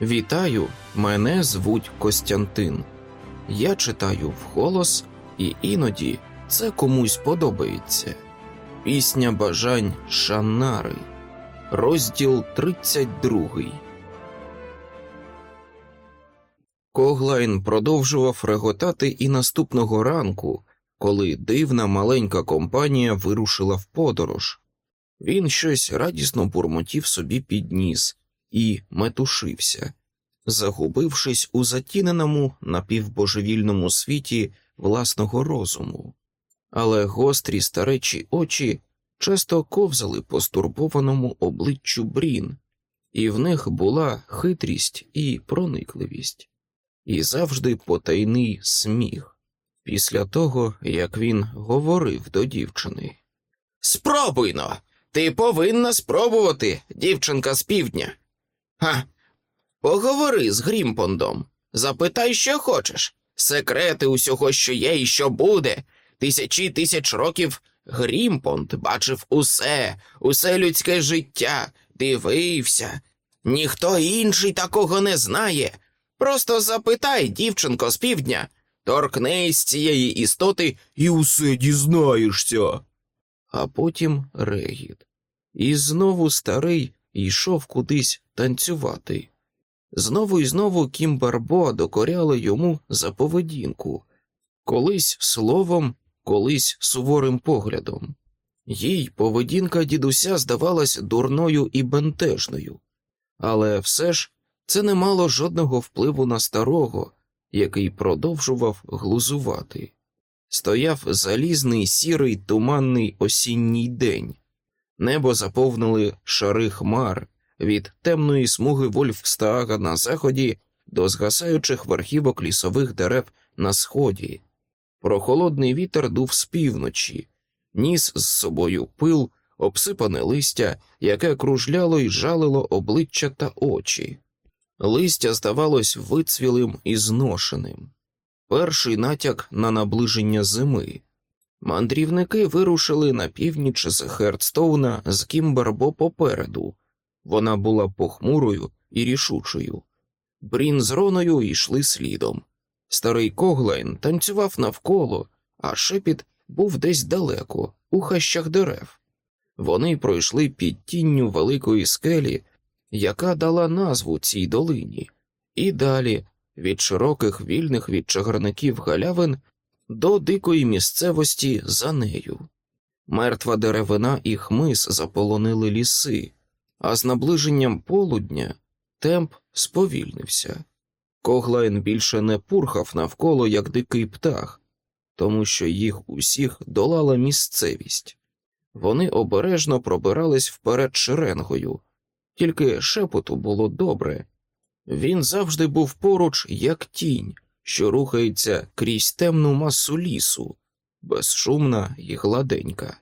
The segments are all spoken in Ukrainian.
Вітаю, мене звуть Костянтин. Я читаю вголос, і іноді це комусь подобається. Пісня бажань Шаннари, розділ 32. Коглайн продовжував реготати і наступного ранку, коли дивна маленька компанія вирушила в подорож. Він щось радісно бурмотів собі під ніс і метушився, загубившись у затіненому напівбожевільному світі власного розуму. Але гострі старечі очі часто ковзали по стурбованому обличчю Брін, і в них була хитрість і проникливість, і завжди потайний сміх після того, як він говорив до дівчини. Спробуй-но, ти повинна спробувати, дівчинка з півдня. Га, поговори з Грімпондом, запитай, що хочеш. Секрети усього, що є і що буде. Тисячі тисяч років Грімпонд бачив усе, усе людське життя, дивився. Ніхто інший такого не знає. Просто запитай, дівчинко з півдня, торкнись цієї істоти і усе дізнаєшся. А потім регіт. І знову старий йшов кудись танцювати. Знову і знову Кімбарбо докоряли йому за поведінку, колись словом, колись суворим поглядом. Їй поведінка дідуся здавалась дурною і бентежною, але все ж це не мало жодного впливу на старого, який продовжував глузувати. Стояв залізний сірий туманний осінній день, небо заповнили шари хмар від темної смуги Вольфстага на заході до згасаючих верхівок лісових дерев на сході. Прохолодний вітер дув з півночі, ніс з собою пил, обсипане листя, яке кружляло й жалило обличчя та очі. Листя здавалось вицвілим і зношеним. Перший натяк на наближення зими. Мандрівники вирушили на північ з Хердстоуна з Кімбербо попереду. Вона була похмурою і рішучою. Брін з Роною йшли слідом. Старий Коглайн танцював навколо, а шепіт був десь далеко, у хащах дерев. Вони пройшли під тінню великої скелі, яка дала назву цій долині, і далі від широких вільних від чагарників галявин до дикої місцевості за нею. Мертва деревина і хмиз заполонили ліси, а з наближенням полудня темп сповільнився. Коглайн більше не пурхав навколо, як дикий птах, тому що їх усіх долала місцевість. Вони обережно пробирались вперед шеренгою, тільки шепоту було добре. Він завжди був поруч, як тінь, що рухається крізь темну масу лісу, безшумна і гладенька.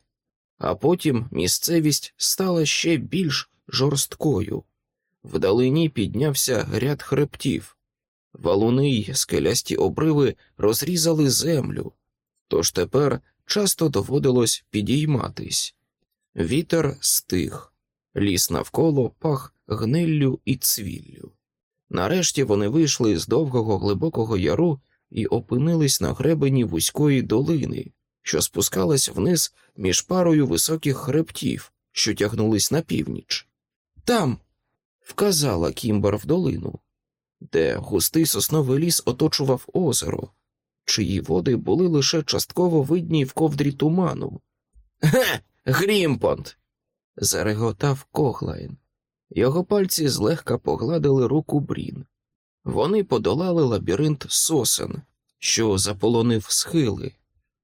А потім місцевість стала ще більш жорсткою. Вдалині піднявся ряд хребтів, валуни й скелясті обриви розрізали землю, тож тепер часто доводилось підійматись. Вітер стих, ліс навколо пах гниллю і цвіллю. Нарешті вони вийшли з довгого глибокого яру і опинились на гребені вузької долини, що спускалась вниз між парою високих хребтів, що тягнулись на північ. Там, вказала Кімбер в долину, де густий сосновий ліс оточував озеро, чиї води були лише частково видні в ковдрі туману. Ге, Грімпонд. зареготав Коглайн. Його пальці злегка погладили руку Брін. Вони подолали лабіринт сосен, що заполонив схили,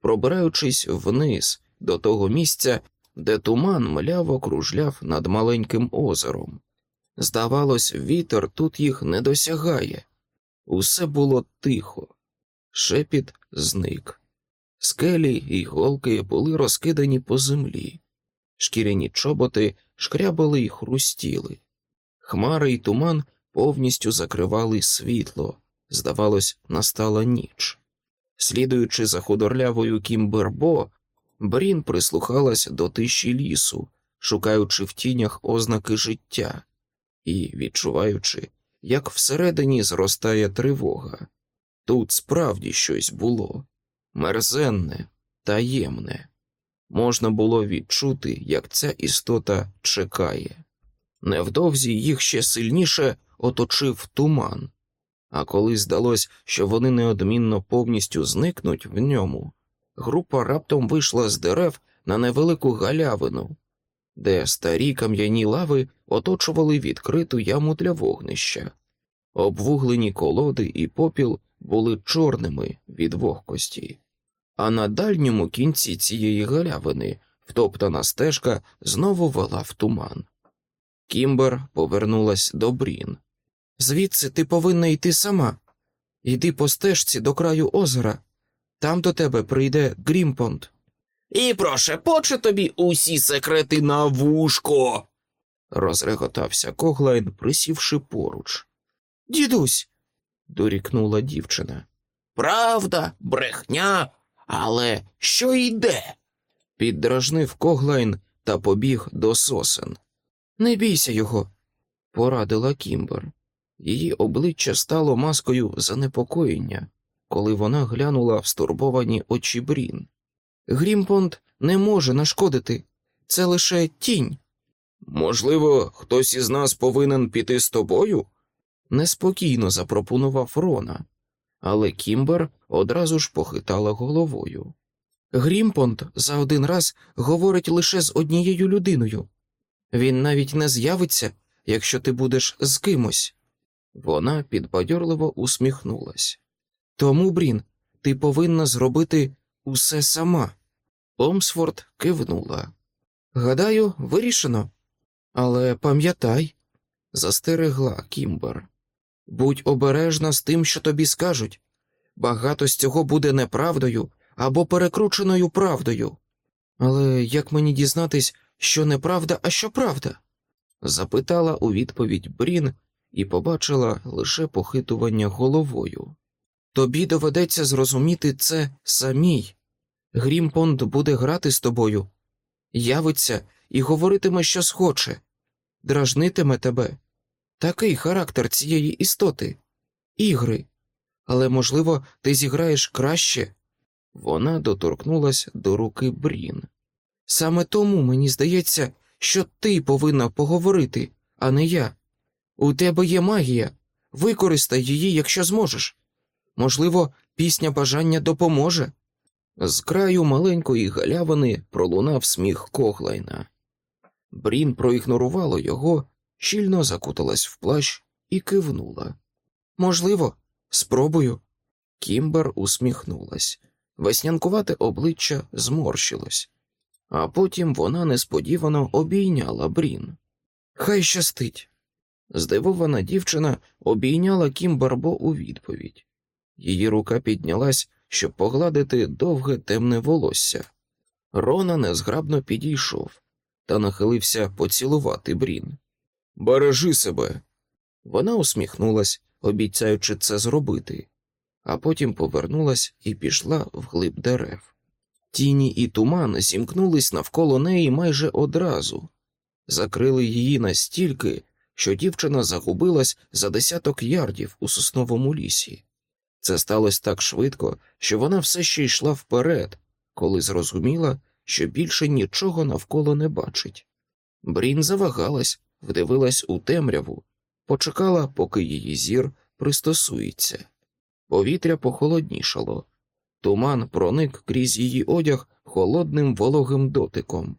пробираючись вниз до того місця, де туман мляво кружляв над маленьким озером. Здавалось, вітер тут їх не досягає. Усе було тихо, шепіт зник. Скелі й голки були розкидані по землі, шкіряні чоботи шкрябали й хрустіли. Хмари й туман повністю закривали світло, здавалось, настала ніч. Слідуючи за худорлявою Кімбербо, Брін прислухалась до тиші лісу, шукаючи в тінях ознаки життя, і відчуваючи, як всередині зростає тривога. Тут справді щось було мерзенне, таємне. Можна було відчути, як ця істота чекає. Невдовзі їх ще сильніше оточив туман, а коли здалось, що вони неодмінно повністю зникнуть в ньому, група раптом вийшла з дерев на невелику галявину, де старі кам'яні лави оточували відкриту яму для вогнища. Обвуглені колоди і попіл були чорними від вогкості, а на дальньому кінці цієї галявини втоптана стежка знову вела в туман. Кімбер повернулась до Брін. Звідси ти повинна йти сама. Йди по стежці до краю озера, там до тебе прийде Грімпонд. І прошепоче тобі усі секрети на вушко. розреготався Коглайн, присівши поруч. Дідусь. дорікнула дівчина. Правда, брехня, але що йде? Піддражнив Коглайн та побіг до сосен. Не бійся його, порадила Кімбер. Її обличчя стало маскою занепокоєння, коли вона глянула в стурбовані очі Брін. Грімпонд не може нашкодити, це лише тінь. Можливо, хтось із нас повинен піти з тобою? неспокійно запропонував Рона, але Кімбер одразу ж похитала головою. Грімпонд за один раз говорить лише з однією людиною. Він навіть не з'явиться, якщо ти будеш з кимось. Вона підбадьорливо усміхнулась. Тому, Брін, ти повинна зробити усе сама. Омсфорд кивнула. Гадаю, вирішено. Але пам'ятай, застерегла Кімбер. Будь обережна з тим, що тобі скажуть. Багато з цього буде неправдою або перекрученою правдою. Але як мені дізнатись, що неправда, а що правда? запитала у відповідь Брін і побачила лише похитування головою. Тобі доведеться зрозуміти це самій. Грімпонд буде грати з тобою, явиться і говоритиме, що схоче, дражнитиме тебе. Такий характер цієї істоти, ігри. Але, можливо, ти зіграєш краще. Вона доторкнулась до руки Брін. Саме тому мені здається, що ти повинна поговорити, а не я. У тебе є магія. Використай її, якщо зможеш. Можливо, пісня бажання допоможе. З краю маленької галявини пролунав сміх Коглайна. Брін проігнорувала його, щільно закуталась в плащ і кивнула. Можливо, спробую. Кімбер усміхнулась. Веснянкувате обличчя зморщилось, а потім вона несподівано обійняла Брін. Хай щастить. Здивована дівчина обійняла Кімбербо у відповідь. Її рука піднялась, щоб погладити довге темне волосся. Рона незграбно підійшов та нахилився поцілувати Брін. Бережи себе. Вона усміхнулась, обіцяючи це зробити, а потім повернулась і пішла вглиб дерев. Тіні і туман зімкнулись навколо неї майже одразу, закрили її настільки, що дівчина загубилась за десяток ярдів у сосновому лісі. Це сталося так швидко, що вона все ще йшла вперед, коли зрозуміла, що більше нічого навколо не бачить. Брін завагалась, вдивилась у темряву, почекала, поки її зір пристосується. Повітря похолоднішало, туман проник крізь її одяг холодним вологим дотиком.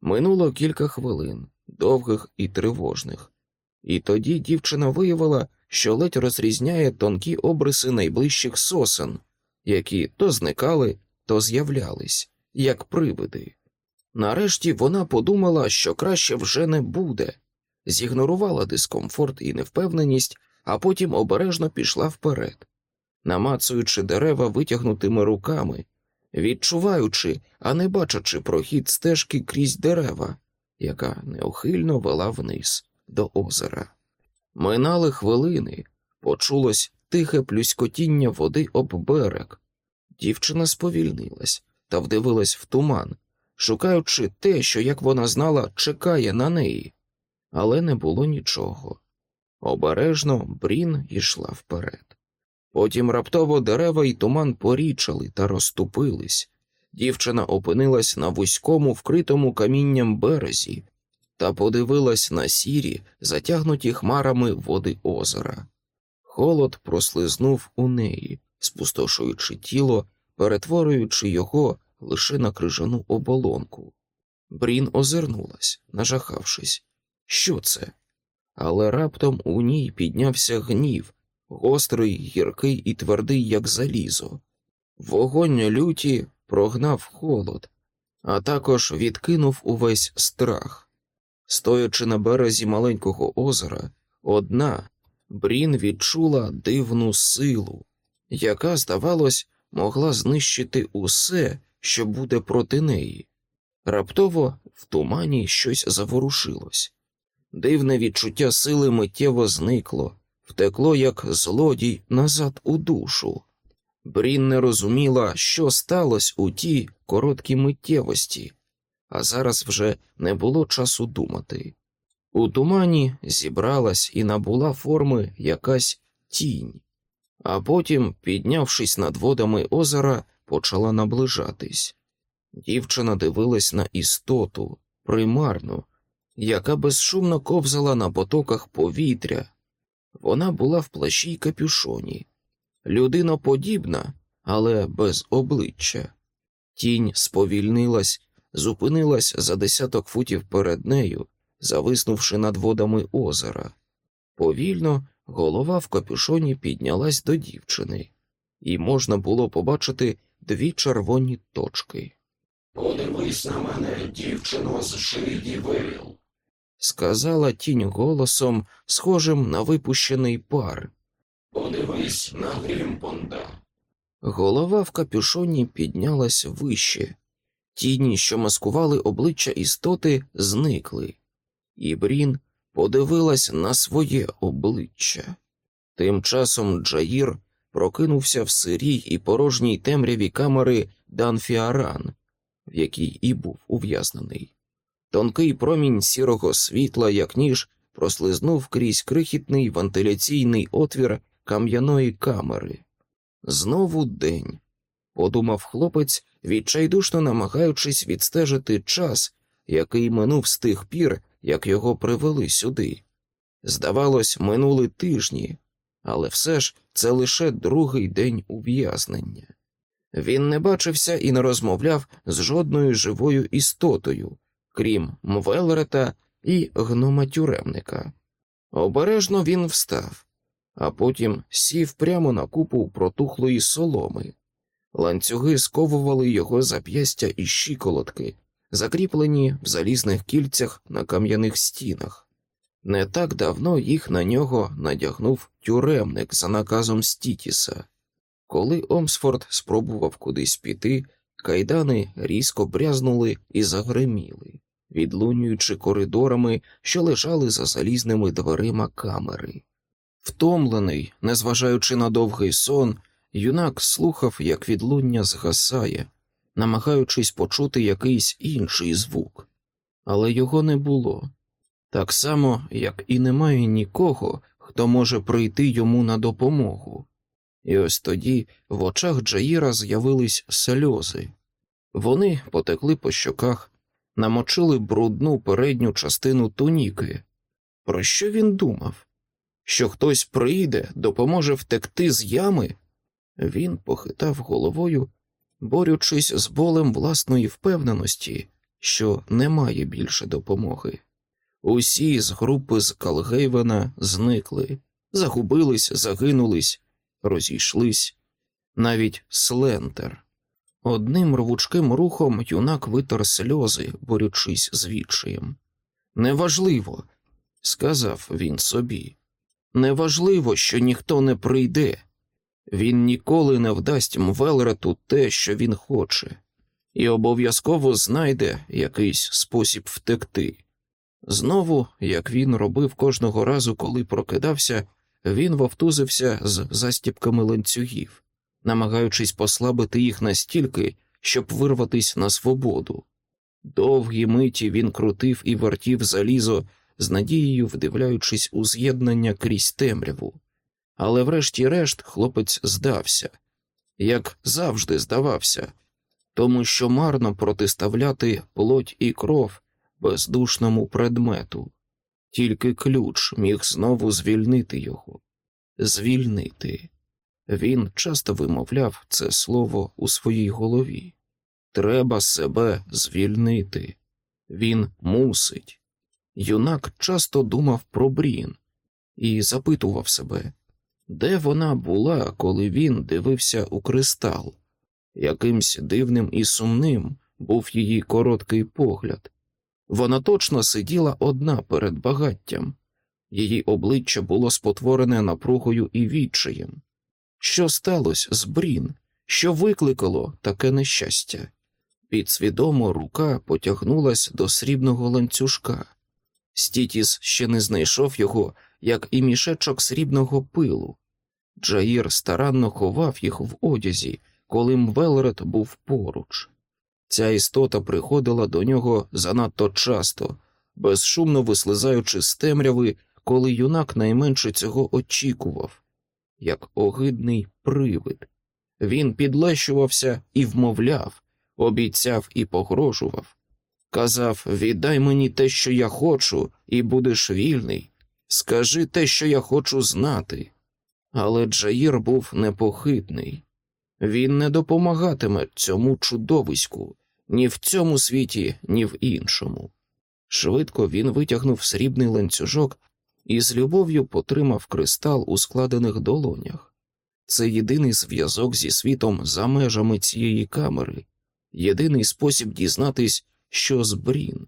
Минуло кілька хвилин, довгих і тривожних, і тоді дівчина виявила, що ледь розрізняє тонкі обриси найближчих сосен, які то зникали, то з'являлись, як привиди. Нарешті вона подумала, що краще вже не буде, зігнорувала дискомфорт і невпевненість, а потім обережно пішла вперед, намацуючи дерева витягнутими руками, відчуваючи, а не бачачи прохід стежки крізь дерева, яка неухильно вела вниз до озера. Минали хвилини, почулось тихе плюскотіння води об берег. Дівчина сповільнилась та вдивилась в туман, шукаючи те, що, як вона знала, чекає на неї, але не було нічого. Обережно Брін ішла вперед. Потім раптово дерева й туман порічали та розступились. Дівчина опинилась на вузькому, вкритому камінням березі та подивилась на сірі, затягнуті хмарами води озера. Холод прослизнув у неї, спустошуючи тіло, перетворюючи його лише на крижану оболонку. Брін озирнулась, нажахавшись. Що це? Але раптом у ній піднявся гнів, гострий, гіркий і твердий, як залізо. Вогонь люті прогнав холод, а також відкинув увесь страх. Стоячи на березі маленького озера, одна Брін відчула дивну силу, яка, здавалось, могла знищити усе, що буде проти неї. Раптово в тумані щось заворушилось. Дивне відчуття сили миттєво зникло, втекло, як злодій назад у душу. Брін не розуміла, що сталося у тій короткій миттєвості, а зараз вже не було часу думати. У тумані зібралась і набула форми якась тінь, а потім, піднявшись над водами озера, почала наближатись. Дівчина дивилась на істоту, примарну, яка безшумно ковзала на потоках повітря. Вона була в плащі й капюшоні, людиноподібна, але без обличчя. Тінь сповільнилась, зупинилась за десяток футів перед нею, зависнувши над водами озера. Повільно голова в капюшоні піднялась до дівчини, і можна було побачити дві червоні точки. Подивись на мене, дівчино з Шиді Вейл. Сказала тінь голосом, схожим на випущений пар. Подивись на Грімпонда. Голова в капюшоні піднялась вище. Тіні, що маскували обличчя істоти, зникли, і Брін подивилась на своє обличчя. Тим часом Джаїр прокинувся в сирій і порожній темряві камери Данфіаран, в якій і був ув'язнений. Тонкий промінь сірого світла, як ніж, прослизнув крізь крихітний вентиляційний отвір кам'яної камери. Знову день, подумав хлопець, відчайдушно намагаючись відстежити час, який минув з тих пір, як його привели сюди. Здавалось, минули тижні, але все ж це лише другий день ув'язнення. Він не бачився і не розмовляв з жодною живою істотою, крім Мвелрета і гнома тюремника. Обережно він встав, а потім сів прямо на купу протухлої соломи. Ланцюги сковували його зап'ястя і щиколотки, закріплені в залізних кільцях на кам'яних стінах. Не так давно їх на нього надягнув тюремник за наказом Стітіса. Коли Омсфорд спробував кудись піти, кайдани різко брязнули і загриміли, відлунюючи коридорами, що лежали за залізними дверима камери. Втомлений, незважаючи на довгий сон, юнак слухав, як відлуння згасає, намагаючись почути якийсь інший звук, але його не було. Так само, як і немає нікого, хто може прийти йому на допомогу. І ось тоді в очах Джаїра з'явились сльози. Вони потекли по щоках, намочили брудну передню частину туніки. Про що він думав? Що хтось прийде, допоможе втекти з ями? Він похитав головою, борючись з болем власної впевненості, що немає більше допомоги. Усі з групи з Калгейвена зникли, загубились, загинулись, розійшлись, навіть Слентер. Одним рвучким рухом юнак витер сльози, борючись з відчаєм. Неважливо, сказав він собі. Неважливо, що ніхто не прийде. Він ніколи не вдасть Мвелрету те, що він хоче, і обов'язково знайде якийсь спосіб втекти. Знову, як він робив кожного разу, коли прокидався, він вовтузився з застіпками ланцюгів, намагаючись послабити їх настільки, щоб вирватися на свободу. Довгі миті він крутив і вертів залізо, з надією вдивляючись у з'єднання крізь темряву. Але врешті-решт хлопець здався, як завжди здавався, тому що марно протиставляти плоть і кров бездушному предмету, тільки ключ міг знову звільнити його, звільнити. Він часто вимовляв це слово у своїй голові. Треба себе звільнити. Він мусить. Юнак часто думав про Брін і запитував себе, де вона була, коли він дивився у кристал. Якимсь дивним і сумним був її короткий погляд. Вона точно сиділа одна перед багаттям, її обличчя було спотворене напругою і відчаєм. Що сталося з Брін, що викликало таке нещастя? Підсвідомо рука потягнулась до срібного ланцюжка. Стітіс ще не знайшов його, як і мішечок срібного пилу. Джаїр старанно ховав їх в одязі, коли Мвелред був поруч. Ця істота приходила до нього занадто часто, безшумно вислизаючи з темряви, коли юнак найменше цього очікував, як огидний привид. Він підлещувався і вмовляв, обіцяв і погрожував. Казав віддай мені те, що я хочу, і будеш вільний. Скажи те, що я хочу знати. Але Джаїр був непохитний. Він не допомагатиме цьому чудовиську ні в цьому світі, ні в іншому. Швидко він витягнув срібний ланцюжок і з любов'ю потримав кристал у складених долонях. Це єдиний зв'язок зі світом за межами цієї камери, єдиний спосіб дізнатись, що з Брін.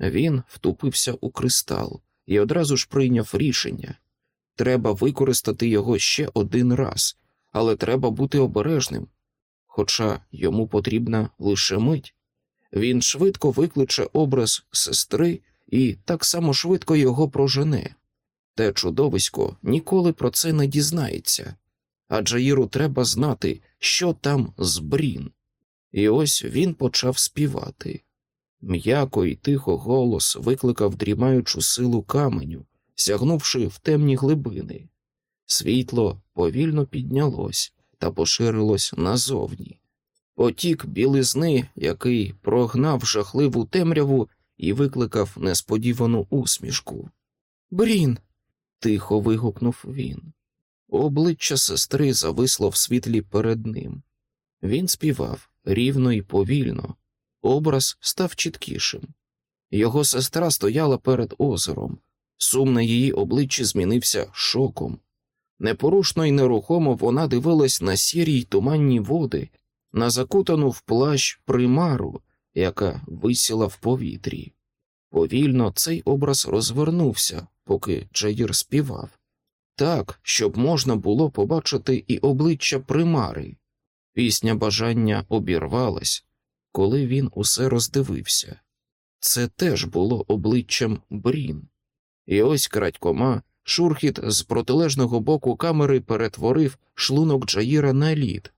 Він втупився у кристал і одразу ж прийняв рішення треба використати його ще один раз, але треба бути обережним. Хоча йому потрібна лише мить. Він швидко викличе образ сестри і так само швидко його прожене. Те чудовисько ніколи про це не дізнається, а Джаїру треба знати, що там з Брін. І ось він почав співати. М'яко і тихо голос викликав дрімаючу силу каменю, сягнувши в темні глибини. Світло повільно піднялось та поширилось назовні. Потік білизни, який прогнав жахливу темряву і викликав несподівану усмішку. Брін. тихо вигукнув він. Обличчя сестри зависло в світлі перед ним. Він співав рівно і повільно, образ став чіткішим. Його сестра стояла перед озером, сум на її обличчі змінився шоком. Непорушно і нерухомо вона дивилась на сірі й туманні води, на закутану в плащ примару, яка висіла в повітрі. Повільно цей образ розвернувся, поки Джаїр співав, так, щоб можна було побачити і обличчя примари. Пісня бажання обірвалась, коли він усе роздивився. Це теж було обличчям Брін. І ось крадькома шурхіт з протилежного боку камери перетворив шлунок Джаїра на лід.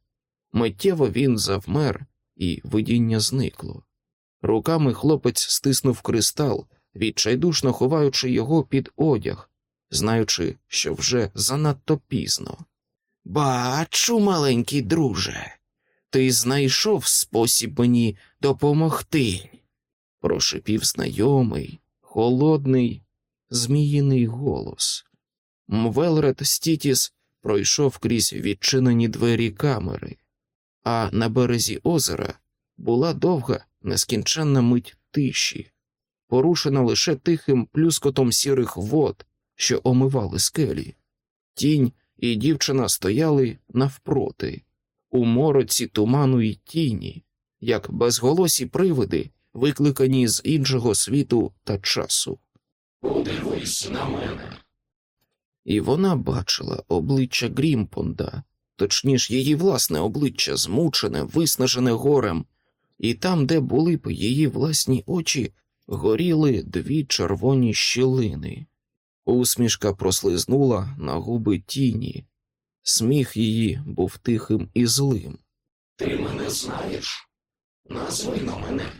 Миттєво він завмер, і видіння зникло. Руками хлопець стиснув кристал, відчайдушно ховаючи його під одяг, знаючи, що вже занадто пізно. Бачу, маленький друже, ти знайшов спосіб мені допомогти, прошипів знайомий, холодний, зміїний голос. Мвелред Стітіс пройшов крізь відчинені двері камери, а на березі озера була довга, нескінченна мить тиші, порушена лише тихим плюскотом сірих вод, що омивали скелі. Тінь і дівчина стояли навпроти, у мороці туману й тіні, як безголосі привиди, викликані з іншого світу та часу. Подивись на мене. І вона бачила обличчя Грімпонда, точніше її власне обличчя, змучене, виснажене горем, і там, де були б її власні очі, горіли дві червоні щілини. Усмішка прослизнула на губи тіні, сміх її був тихим і злим. Ти мене знаєш. Назви на мене.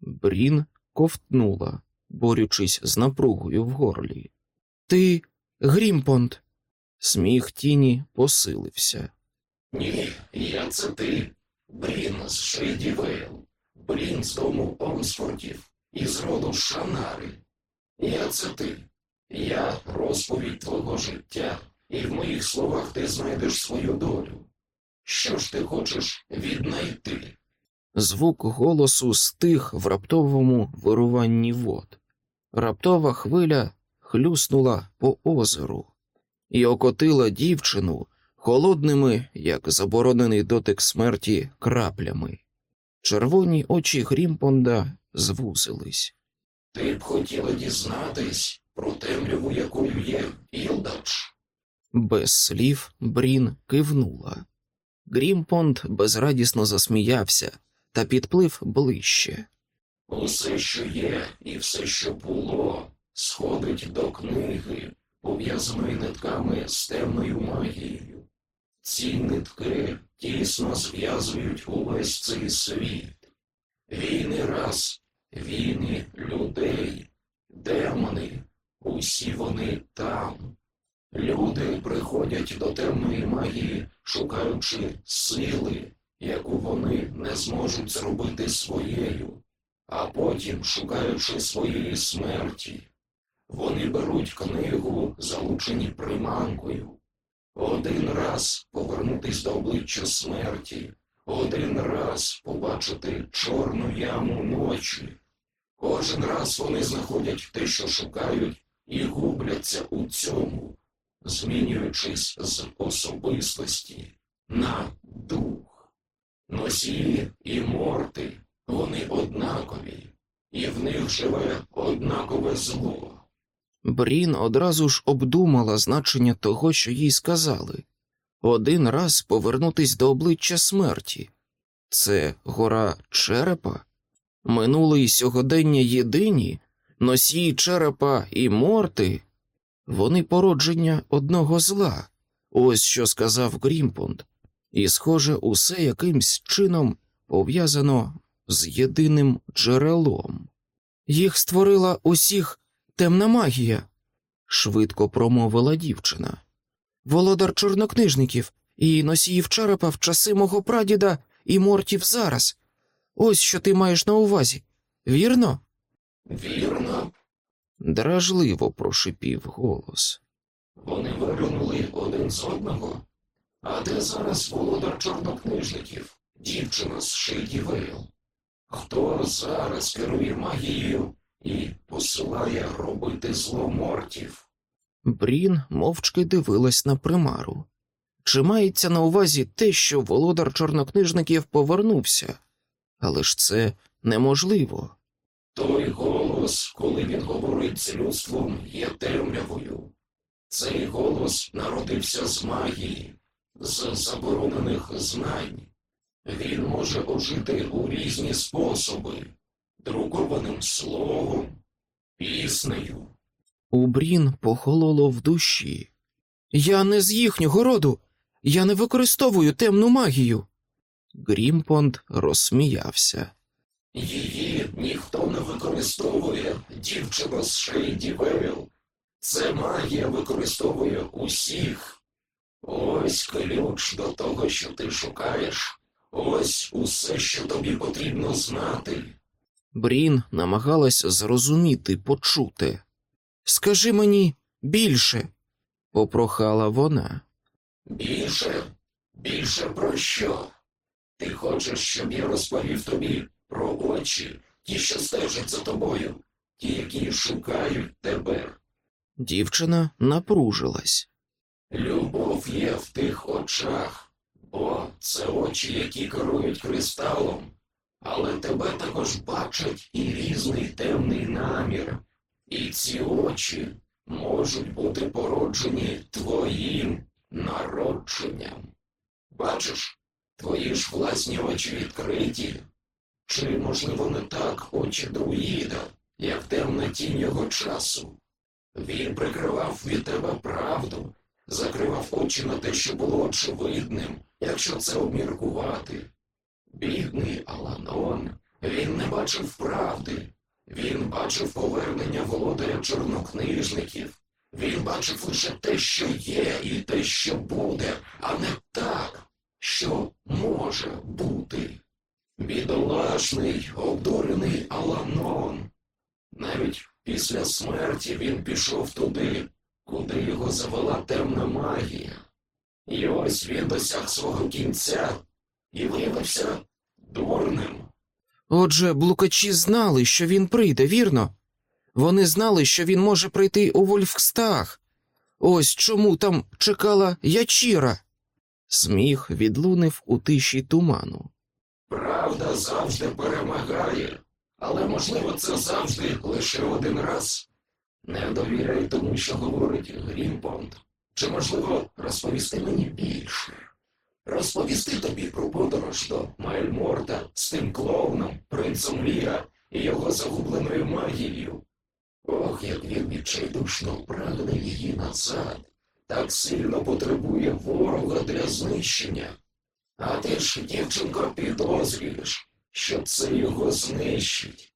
Брін ковтнула, борючись з напругою в горлі. Ти Грімпонд. Сміх тіні посилився. Ні, я це ти. Брін з Шейдівейл. Брін з дому Омсфордів із роду Шаннари. Я це ти. Я розповідь твого життя, і в моїх словах ти знайдеш свою долю. Що ж ти хочеш віднайти? Звук голосу стих в раптовому вируванні вод. Раптова хвиля хлюснула по озеру і окатила дівчину холодними, як заборонений дотик смерті, краплями. Червоні очі Грімпонда звузились. Ти б хотіла дізнатись про темряву, якою є Ілдач. Без слів Брін кивнула. Грімпонд безрадісно засміявся та підплив ближче. Усе, що є, і все, що було, сходить до книги, пов'язаної нитками з темною магією. Ці нитки тісно зв'язують увесь цей світ. Війни раз, війни людей, демони, усі вони там. Люди приходять до темної магії, шукаючи сили, яку вони не зможуть зробити своєю, а потім шукаючи своєї смерті. Вони беруть книгу, залучені приманкою. Один раз повернутись до обличчя смерті, один раз побачити чорну яму ночі. Кожен раз вони знаходять те, що шукають, і губляться у цьому, змінюючись з особистості на дух. Носії і морти, вони однакові, і в них живе однакове зло. Брін одразу ж обдумала значення того, що їй сказали один раз повернутись до обличчя смерті. Це гора черепа? Минуле й сьогодення єдині, носії черепа і морти. Вони породження одного зла, ось що сказав Грімпонд, і, схоже, усе якимсь чином пов'язано з єдиним джерелом. Їх створила усіх темна магія, швидко промовила дівчина. Володар чорнокнижників і носіїв черепа в часи мого прадіда і мортів зараз. Ось що ти маєш на увазі, вірно? Вірно, Дражливо прошипів голос. вони виринули один з одного. А де зараз володар чорнокнижників, дівчина з Шейді Вейл? Хто зараз керує магією і посилає робити зло мортів? Брін мовчки дивилась на примару. Чи мається на увазі те, що володар чорнокнижників повернувся? Але ж це неможливо. Той голос, коли він говорить з людством, є темрявою. Цей голос народився з магії, з заборонених знань. Він може ожити у різні способи, друкованим словом, піснею. У Брін похололо в душі. Я не з їхнього роду. Я не використовую темну магію. Грімпонд розсміявся. Її ніхто не використовує, дівчина з Шейді Вейл. Це магія використовує усіх. Ось ключ до того, що ти шукаєш. Ось усе, що тобі потрібно знати. Брін намагалась зрозуміти, почути. Скажи мені більше, попрохала вона. Більше, більше про що? Ти хочеш, щоб я розповів тобі про очі, ті, що стежать за тобою, ті, які шукають тебе. Дівчина напружилась. Любов є в тих очах, бо це очі, які керують кристалом, але тебе також бачать і різний темний намір, і ці очі можуть бути породжені твоїм народженням. Бачиш, твої ж власні очі відкриті. Чи, можливо, не так очі друїда, як темна тінь його часу? Він прикривав від тебе правду, закривав очі на те, що було очевидним, якщо це обміркувати. Бідний Аланон, він не бачив правди, Він бачив повернення володаря чорнокнижників. Він бачив лише те, що є, і те, що буде, а не так, що може бути. Бідолашний, обдурений Аланон. Навіть після смерті він пішов туди, куди його завела темна магія. І ось він досяг свого кінця і виявився дурним. Отже, блукачі знали, що він прийде, вірно? Вони знали, що він може прийти у Вольфстаг. Ось чому там чекала ячіра. Сміх відлунив у тиші туману. Правда завжди перемагає, але можливо це завжди лише один раз. Не довіряй тому, що говорить Грімпонд. Чи можливо розповісти мені більше? Розповісти тобі про подорож до Майльморта з тим клоуном, принцем Ліра і його загубленою магією. Ох, як він відчайдушно прагне її назад, так сильно потребує ворога для знищення. А ти ж, дівчинко, підозрюєш, що це його знищить.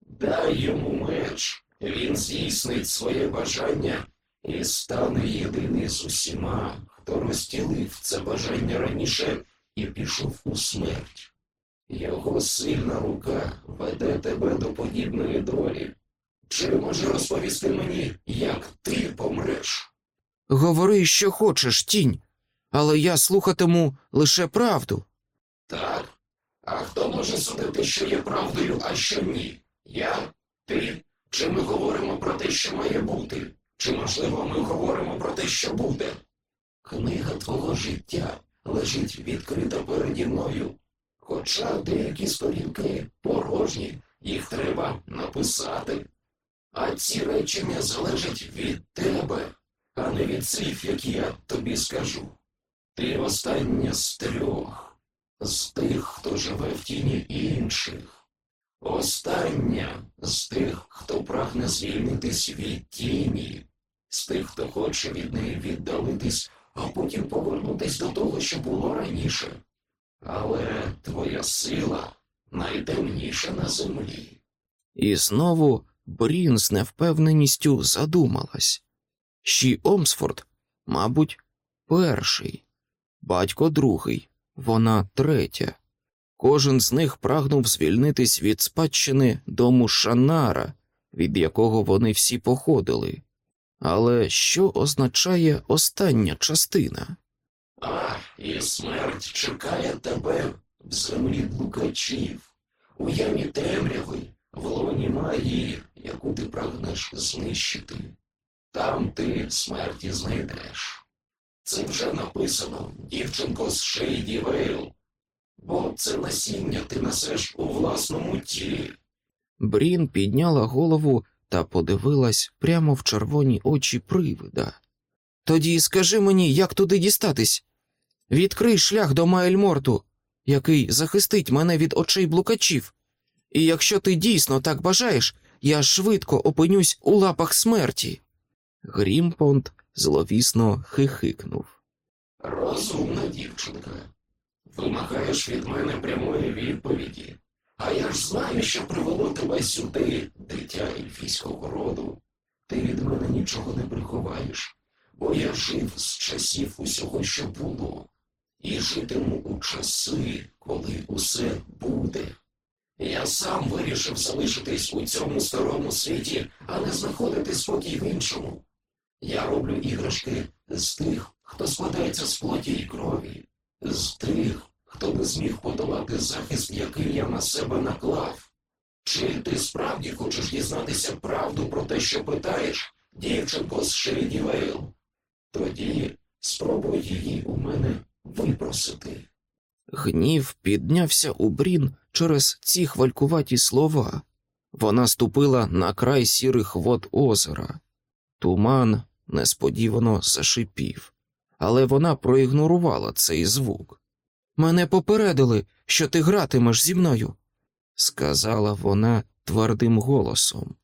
Дай йому меч, він здійснить своє бажання і стане єдиний з усіма, хто розділив це бажання раніше і пішов у смерть. Його сильна рука веде тебе до подібної долі. Чи може розповісти мені, як ти помреш? Говори, що хочеш, тінь, але я слухатиму лише правду. Так. А хто може судити, що є правдою, а що ні? Я? Ти? Чи ми говоримо про те, що має бути? Чи, можливо, ми говоримо про те, що буде? Книга твого життя лежить відкрита переді мною. Хоча деякі сторінки порожні, їх треба написати. А ці речення залежать від тебе, а не від слів, які я тобі скажу. Ти остання з трьох, з тих, хто живе в тіні інших. Остання з тих, хто прагне звільнитись від тіні, з тих, хто хоче від неї віддалитись, а потім повернутись до того, що було раніше. Але твоя сила найтемніша на землі. І знову Брін з невпевненістю задумалась. Ші Омсфорд, мабуть, перший, батько другий, вона третя. Кожен з них прагнув звільнитись від спадщини дому Шанара, від якого вони всі походили. Але що означає остання частина? А, і смерть чекає тебе в землі блукачів, у ямі темряви, в лоні магії, яку ти прагнеш знищити. Там ти смерті знайдеш. Це вже написано, дівчинко з Шейді Вейл, бо це насіння ти несеш у власному тілі. Брін підняла голову та подивилась прямо в червоні очі привида. Тоді скажи мені, як туди дістатись? Відкрий шлях до Маельморту, який захистить мене від очей блукачів. І якщо ти дійсно так бажаєш, я швидко опинюсь у лапах смерті. Грімпонд зловісно хихикнув. Розумна дівчинка. Вимагаєш від мене прямої відповіді. А я ж знаю, що привело тебе сюди, дитя ельфійського роду. Ти від мене нічого не приховаєш, бо я жив з часів усього, що було, і житиму у часи, коли усе буде. Я сам вирішив залишитись у цьому старому світі, а не знаходити спокій в іншому. Я роблю іграшки з тих, хто складається з плоті й крові, з тих, хто не зміг подолати захист, який я на себе наклав. Чи ти справді хочеш дізнатися правду про те, що питаєш, дівчинко з Шейді Вейл? Тоді спробуй її у мене випросити. Гнів піднявся у брін через ці хвалькуваті слова. Вона ступила на край сірих вод озера. Туман несподівано зашипів, але вона проігнорувала цей звук. Мене попередили, що ти гратимеш зі мною, сказала вона твердим голосом.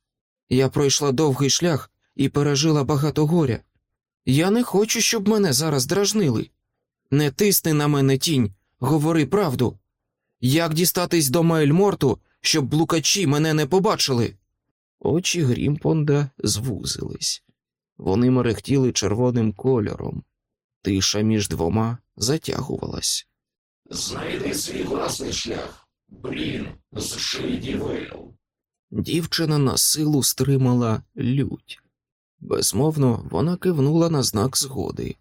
Я пройшла довгий шлях і пережила багато горя. Я не хочу, щоб мене зараз дражнили. Не тисни на мене тінь, говори правду. Як дістатись до Майльморту, щоб блукачі мене не побачили? Очі Грімпонда звузились. Вони мерехтіли червоним кольором. Тиша між двома затягувалась. Знайди свій власний шлях. Брін з Шиді Вейл. Дівчина на силу стримала лють. Безмовно, вона кивнула на знак згоди,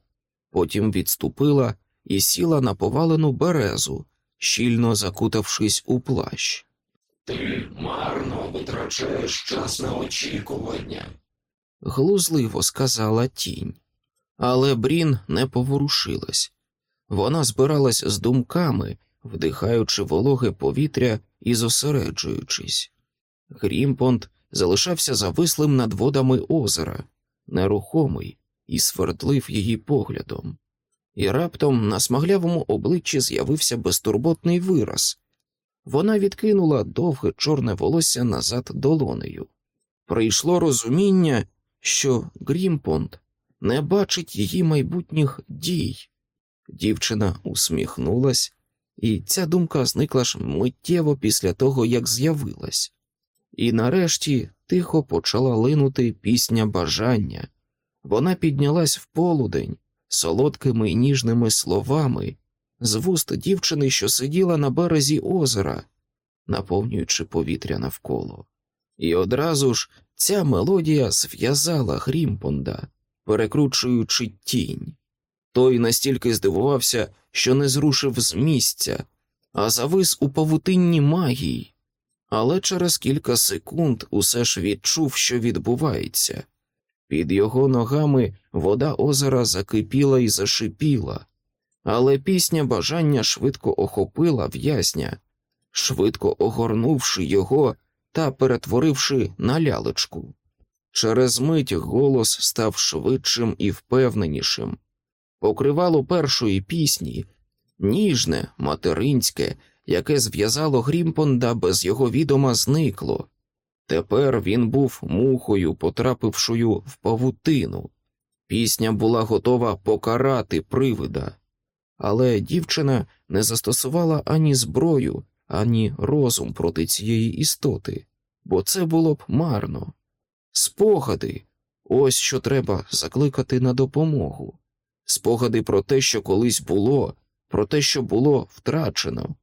потім відступила і сіла на повалену березу, щільно закутавшись у плащ. Ти марно витрачаєш час на очікування. Глузливо сказала тінь. Але Брін не поворушилась. Вона збиралась з думками, вдихаючи вологе повітря і зосереджуючись. Грімпонт залишався завислим над водами озера, нерухомий, і свердлив її поглядом. І раптом на смаглявому обличчі з'явився безтурботний вираз. Вона відкинула довге чорне волосся назад долонею. Прийшло розуміння, що Грімпонт не бачить її майбутніх дій. Дівчина усміхнулась, і ця думка зникла ж миттєво після того, як з'явилась. І нарешті тихо почала линути пісня бажання. Вона піднялась в полудень солодкими й ніжними словами з вуст дівчини, що сиділа на березі озера, наповнюючи повітря навколо. І одразу ж ця мелодія зв'язала Грімпонда, перекручуючи тінь. Той настільки здивувався, що не зрушив з місця, а завис у павутинні магії. Але через кілька секунд усе ж відчув, що відбувається. Під його ногами вода озера закипіла і зашипіла, але пісня бажання швидко охопила в'язня, швидко огорнувши його та перетворивши на лялечку. Через мить голос став швидшим і впевненішим. Покривало першої пісні, ніжне, материнське, яке зв'язало Грімпонда без його відома зникло. Тепер він був мухою, потрапившою в павутину. Пісня була готова покарати привида, але дівчина не застосувала ані зброю, ані розум проти цієї істоти, бо це було б марно. Спогади ось що треба закликати на допомогу. Спогади про те, що колись було, про те, що було втрачено.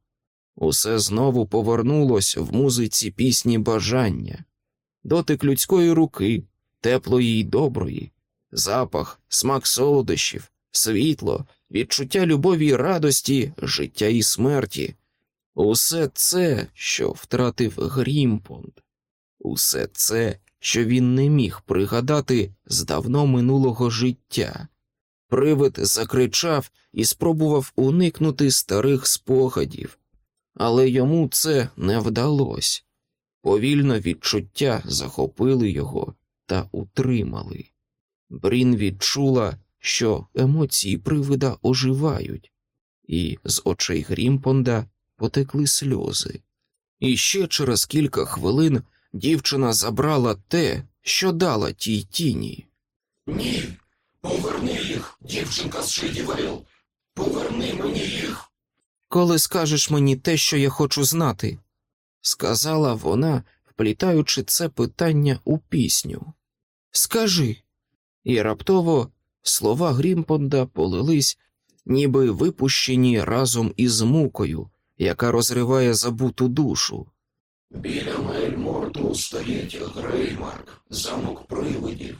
Усе знову повернулось в музиці пісні бажання, дотик людської руки, теплої й доброї, запах, смак солодощів, світло, відчуття любові й радості, життя і смерті. Усе це, що втратив Грімпонд, усе це, що він не міг пригадати з давно минулого життя. Привид закричав і спробував уникнути старих спогадів, але йому це не вдалося. Повільно відчуття захопили його та утримали. Брін відчула, що емоції привида оживають, і з очей Грімпонда потекли сльози. І ще через кілька хвилин дівчина забрала те, що дала тій тіні. Ні, поверни їх, дівчинка з Шиді Вейл. Поверни мені їх. Коли скажеш мені те, що я хочу знати, сказала вона, вплітаючи це питання у пісню. Скажи. І раптово слова Грімпонда полились, ніби випущені разом із мукою, яка розриває забуту душу. Біля Мельморту стоїть Греймарк, замок привидів.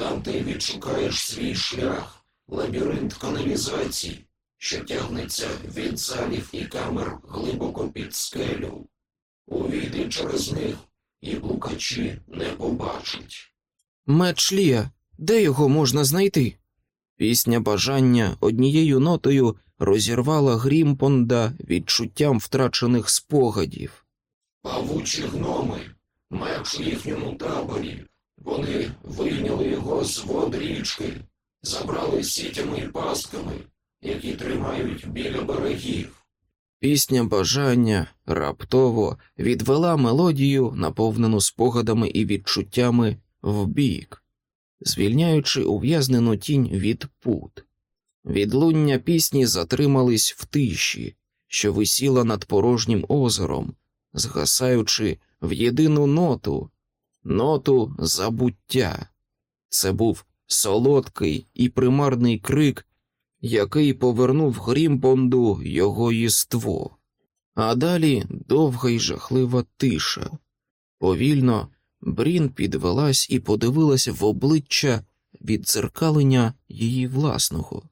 Там ти відшукаєш свій шлях, лабіринт каналізацій, що тягнеться від залів і камер глибоко під скелю. Увійди через них, і блукачі не побачать. Меч Лія, де його можна знайти? Пісня бажання однією нотою розірвала Грімпонда відчуттям втрачених спогадів. Павучі гноми, меч у їхньому таборі. Вони вийняли його з вод річки, забрали сітями і пастками, які тримають біля берегів. Пісня бажання раптово відвела мелодію, наповнену спогадами і відчуттями, вбік, звільняючи ув'язнену тінь від пут. Відлуння пісні затримались в тиші, що висіла над порожнім озером, згасаючи в єдину ноту, ноту забуття. Це був солодкий і примарний крик, який повернув Грімпонду його єство. А далі довга й жахлива тиша. Повільно Брін підвелась і подивилась в обличчя віддзеркалення її власного.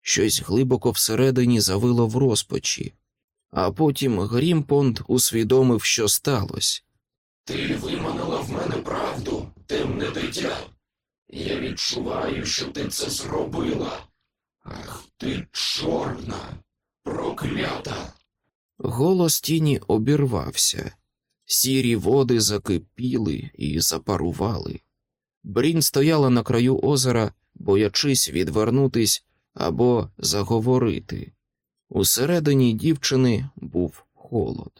Щось глибоко всередині завило в розпачі, а потім Грімпонд усвідомив, що сталося. Ти виманила в мене правду, темне дитя. Я відчуваю, що ти це зробила. Ах ти чорна, проклята. Голос тіні обірвався, сірі води закипіли і запарували. Брін стояла на краю озера, боячись відвернутись або заговорити. Усередині дівчини був холод.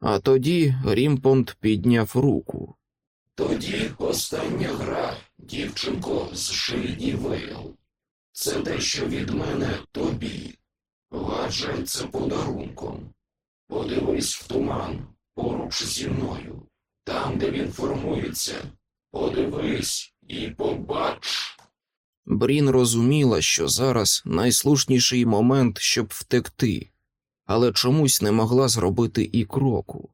А тоді Грімпонд підняв руку. Тоді остання гра, дівчинко з Вейл. Це дещо від мене тобі. Вважай це подарунком. Подивись в туман поруч зі мною, там, де він формується. Подивись і побач. Брін розуміла, що зараз найслушніший момент, щоб втекти, але чомусь не могла зробити і кроку.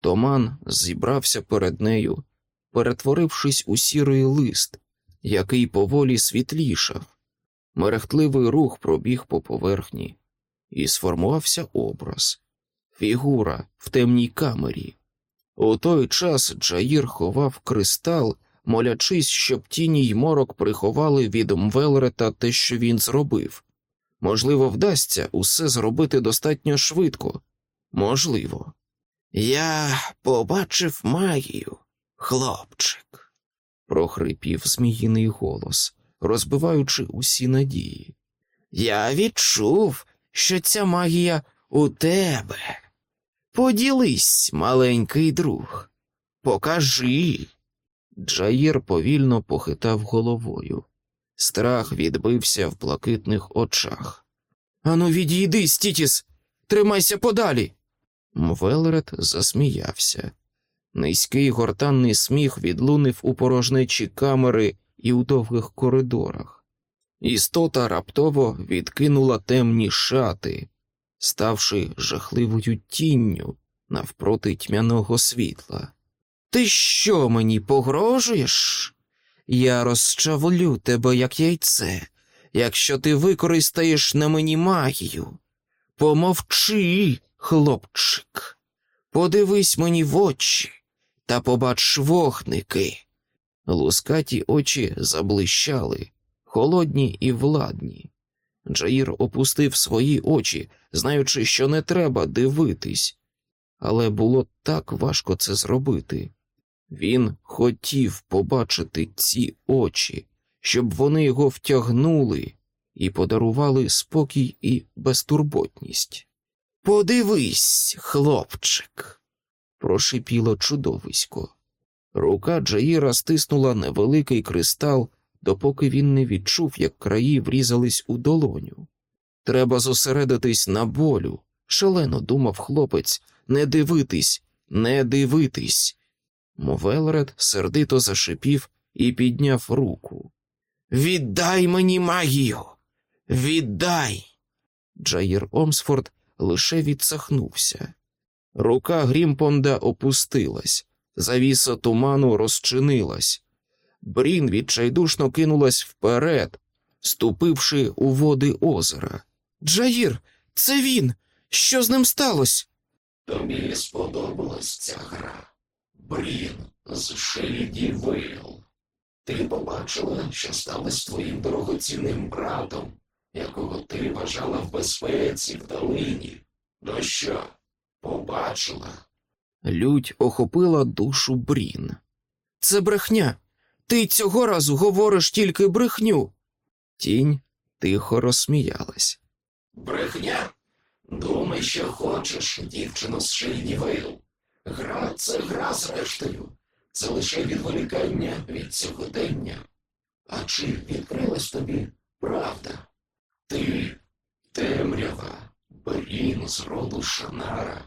Томан зібрався перед нею, перетворившись у сірий лист, який поволі світлішав. Мерехтливий рух пробіг по поверхні, і сформувався образ фігура в темній камері. У той час Джаїр ховав кристал, молячись, щоб тіні й морок приховали від Мвелрета те, що він зробив. Можливо, вдасться усе зробити достатньо швидко. Можливо. Я побачив магію, хлопчик, прохрипів зміїний голос, розбиваючи усі надії. Я відчув, що ця магія у тебе. Поділись, маленький друг, покажи. Джаїр повільно похитав головою. Страх відбився в блакитних очах. Ану, відійди, Стітіс, тримайся подалі. Мвелред засміявся. Низький гортанний сміх відлунив у порожнечі камери і у довгих коридорах. Істота раптово відкинула темні шати, ставши жахливою тінню навпроти тьмяного світла. Ти що мені погрожуєш? Я розчавлю тебе, як яйце, якщо ти використаєш на мені магію. Помовчи, хлопчик, подивись мені в очі та побач вогники. Лускаті очі заблищали, холодні і владні. Джаїр опустив свої очі, знаючи, що не треба дивитись, але було так важко це зробити. Він хотів побачити ці очі, щоб вони його втягнули і подарували спокій і безтурботність. Подивись, хлопчик, прошипіло чудовисько. Рука Джаїра стиснула невеликий кристал, допоки він не відчув, як краї врізались у долоню. Треба зосередитись на болю, шалено думав хлопець, не дивитись, не дивитись. Мовелред сердито зашипів і підняв руку. Віддай мені магію! Віддай! Джаїр Омсфорд лише відсахнувся. Рука Грімпонда опустилась, завіса туману розчинилась. Брін відчайдушно кинулась вперед, ступивши у води озера. Джаїр, це він! Що з ним сталося? Тобі сподобалась ця гра. Брін з Шейді Вейл. Ти побачила, що сталося з твоїм дорогоцінним братом, якого ти вважала в безпеці в долині. Ну що, побачила? Лють охопила душу Брін. Це брехня. Ти цього разу говориш тільки брехню. Тінь тихо розсміялась. Брехня? Думай, що хочеш, дівчино з Шейді Вейл. Гра це гра зрештою. Це лише відволікання від сьогодення. А чи відкрилась тобі правда? Ти темрява, Брін з роду Шанара,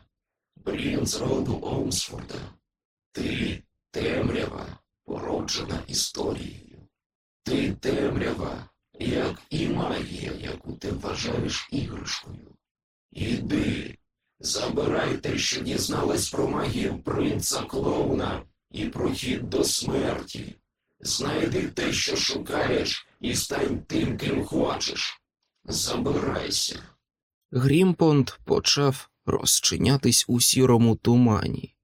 Брін з роду Омсфорда. Ти темрява, породжена історією. Ти темрява, як і магія, яку ти вважаєш іграшкою. Іди, забирай те, що дізналась про магію принца клоуна і про хід до смерті. Знайди те, що шукаєш, і стань тим, ким хочеш. Забирайся. Грімпонд почав розчинятись у сірому тумані,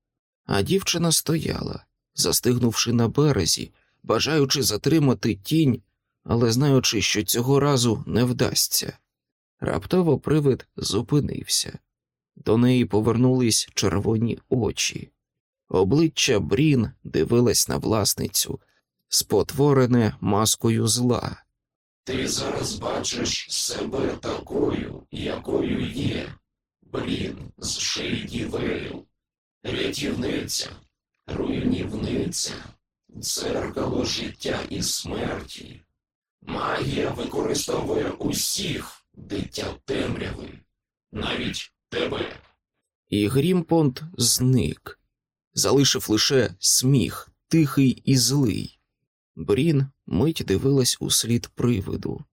а дівчина стояла, застигнувши на березі, бажаючи затримати тінь, але знаючи, що цього разу не вдасться. Раптово привид зупинився. До неї повернулись червоні очі. Обличчя Брін дивилась на власницю, спотворене маскою зла. Ти зараз бачиш себе такою, якою є. Блін, з Шейді Вейл. Рятівниця, руйнівниця, дзеркало життя і смерті. Магія використовує усіх, дитя темряви, навіть тебе. І Грімпонд зник, залишив лише сміх, тихий і злий. Брін мить дивилась у слід привиду,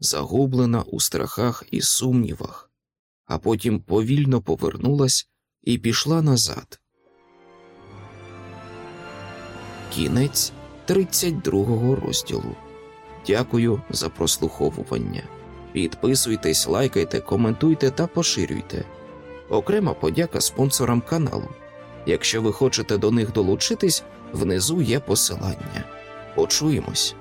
загублена у страхах і сумнівах, а потім повільно повернулась і пішла назад. Кінець 32 розділу. Дякую за прослуховування. Підписуйтесь, лайкайте, коментуйте та поширюйте. Окрема подяка спонсорам каналу. Якщо ви хочете до них долучитись, внизу є посилання. Почуємось.